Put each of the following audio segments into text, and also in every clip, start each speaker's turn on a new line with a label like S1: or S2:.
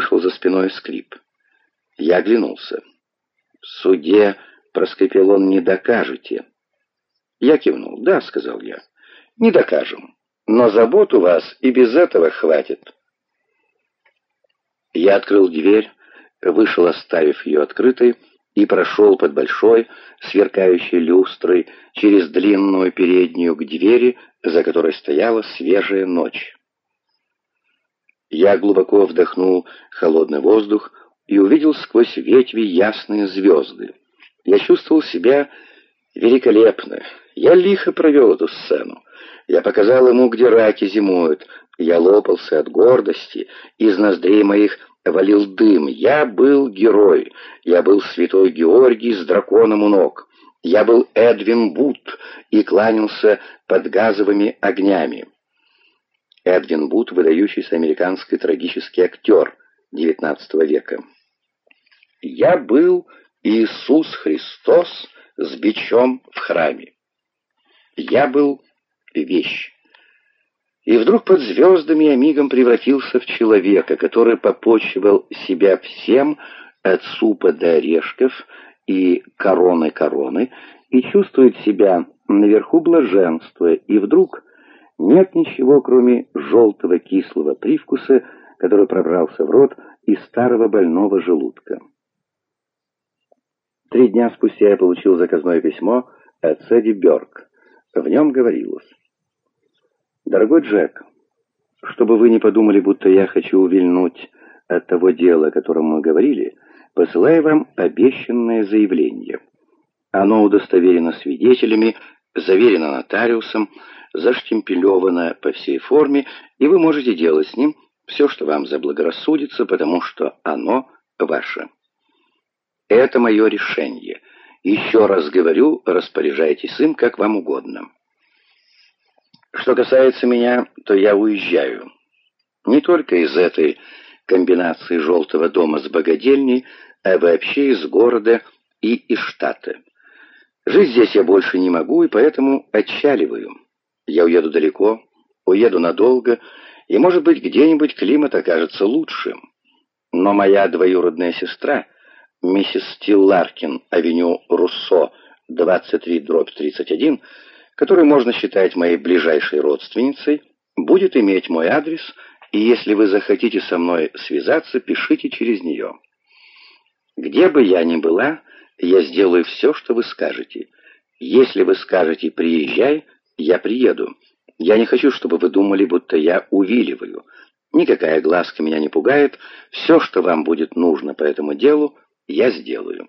S1: услышал за спиной скрип. Я оглянулся. «В суде, — проскрипел он, — не докажете». Я кивнул. «Да», — сказал я, — «не докажем. Но забот у вас и без этого хватит». Я открыл дверь, вышел, оставив ее открытой, и прошел под большой, сверкающей люстрой, через длинную переднюю к двери, за которой стояла свежая ночь. Я глубоко вдохнул холодный воздух и увидел сквозь ветви ясные звезды. Я чувствовал себя великолепно. Я лихо провел эту сцену. Я показал ему, где раки зимуют. Я лопался от гордости. Из ноздрей моих валил дым. Я был герой. Я был святой Георгий с драконом у ног. Я был Эдвин Бут и кланялся под газовыми огнями. Эдвин Бут, выдающийся американский трагический актер XIX века. Я был Иисус Христос с бичом в храме. Я был вещь. И вдруг под звездами я мигом превратился в человека, который попочивал себя всем от супа до орешков и короны-короны, и чувствует себя наверху блаженства, и вдруг нет ничего, кроме желтого кислого привкуса, который пробрался в рот из старого больного желудка. Три дня спустя я получил заказное письмо от Сэдди Бёрк. В нем говорилось «Дорогой Джек, чтобы вы не подумали, будто я хочу увильнуть от того дела, о котором мы говорили, посылаю вам обещанное заявление. Оно удостоверено свидетелями, заверено нотариусом, заштемпелевано по всей форме, и вы можете делать с ним все, что вам заблагорассудится, потому что оно ваше. Это мое решение. Еще раз говорю, распоряжайтесь им как вам угодно». Что касается меня, то я уезжаю. Не только из этой комбинации желтого дома с богадельней, а вообще из города и из штата. Жить здесь я больше не могу, и поэтому отчаливаю. Я уеду далеко, уеду надолго, и, может быть, где-нибудь климат окажется лучшим. Но моя двоюродная сестра, миссис Стил Ларкин, авеню Руссо, 23-31, которую можно считать моей ближайшей родственницей, будет иметь мой адрес, и если вы захотите со мной связаться, пишите через нее. Где бы я ни была, я сделаю все, что вы скажете. Если вы скажете «приезжай», я приеду. Я не хочу, чтобы вы думали, будто я увиливаю. Никакая глазка меня не пугает. Все, что вам будет нужно по этому делу, я сделаю.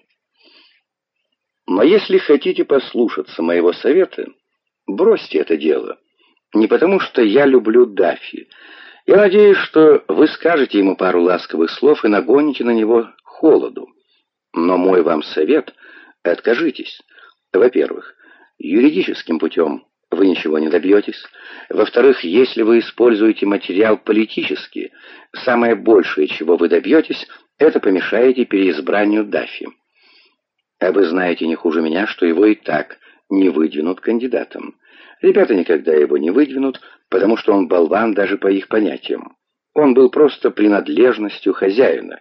S1: Но если хотите послушаться моего совета, Бросьте это дело. Не потому, что я люблю Даффи. Я надеюсь, что вы скажете ему пару ласковых слов и нагоните на него холоду. Но мой вам совет — откажитесь. Во-первых, юридическим путем вы ничего не добьетесь. Во-вторых, если вы используете материал политически, самое большее, чего вы добьетесь, это помешаете переизбранию Даффи. А вы знаете не хуже меня, что его и так не выдвинут кандидатом. Ребята никогда его не выдвинут, потому что он болван даже по их понятиям. Он был просто принадлежностью хозяина,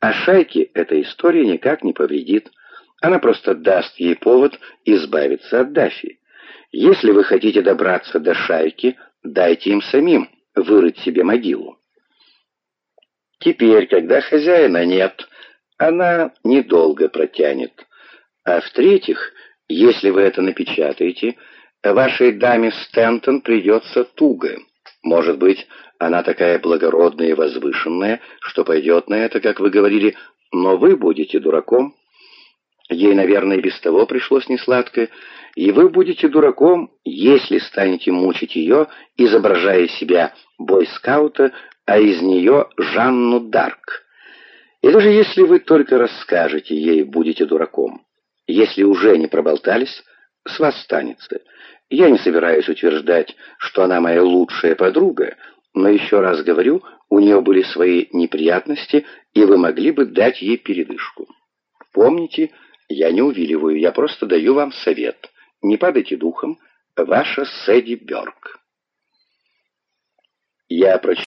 S1: а шайке эта история никак не повредит. Она просто даст ей повод избавиться от Дафи. Если вы хотите добраться до шайки, дайте им самим вырыть себе могилу. Теперь, когда хозяина нет, она недолго протянет. А в-третьих, если вы это напечатаете, вашей даме Стэнтон придется туго. Может быть, она такая благородная и возвышенная, что пойдет на это, как вы говорили, но вы будете дураком. Ей, наверное, без того пришлось несладко, и вы будете дураком, если станете мучить ее, изображая себя бойскаута, а из нее Жанну Дарк. И даже если вы только расскажете ей, будете дураком. Если уже не проболтались, с вас станется. Я не собираюсь утверждать, что она моя лучшая подруга, но еще раз говорю, у нее были свои неприятности, и вы могли бы дать ей передышку. Помните, я не увиливаю, я просто даю вам совет. Не падайте духом. Ваша Сэдди Бёрк. Я прочитал.